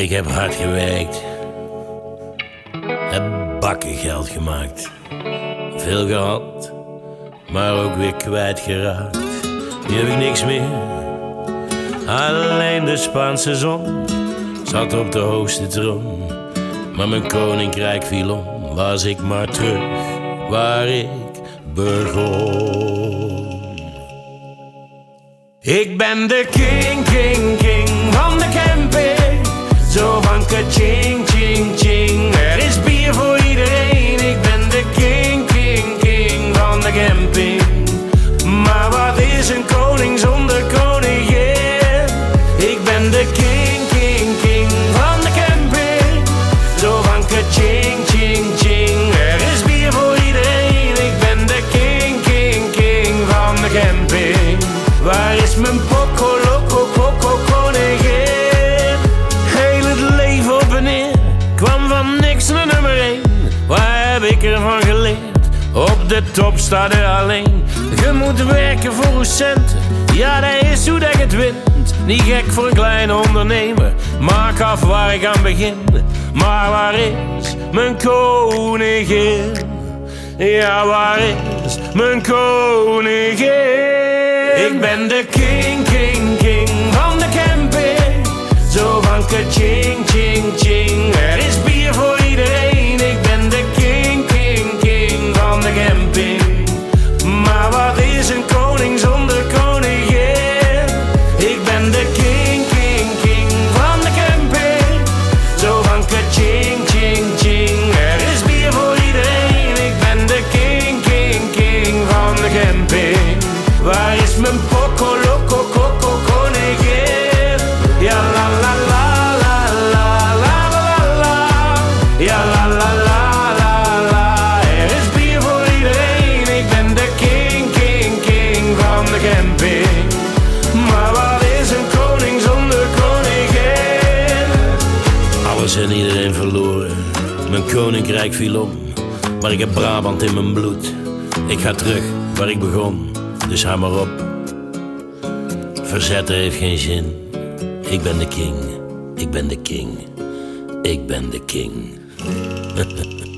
Ik heb hard gewerkt. Heb bakken geld gemaakt. Veel gehad, maar ook weer kwijtgeraakt. Nu heb ik niks meer. Alleen de Spaanse zon zat op de hoogste troon. Maar mijn koninkrijk viel om, was ik maar terug waar ik begon. Ik ben de king, king, king Giovanka Cinque. Top staat er alleen. Je moet werken voor uw centen. Ja, dat is hoe dat het wint. Niet gek voor een kleine ondernemer. Maak af waar ik aan begin. Maar waar is mijn koningin? Ja, waar is mijn koningin? Ik ben de king Mijn koninkrijk viel om. Maar ik heb Brabant in mijn bloed. Ik ga terug waar ik begon. Dus hou maar op. Verzetten heeft geen zin. Ik ben de king. Ik ben de king. Ik ben de king.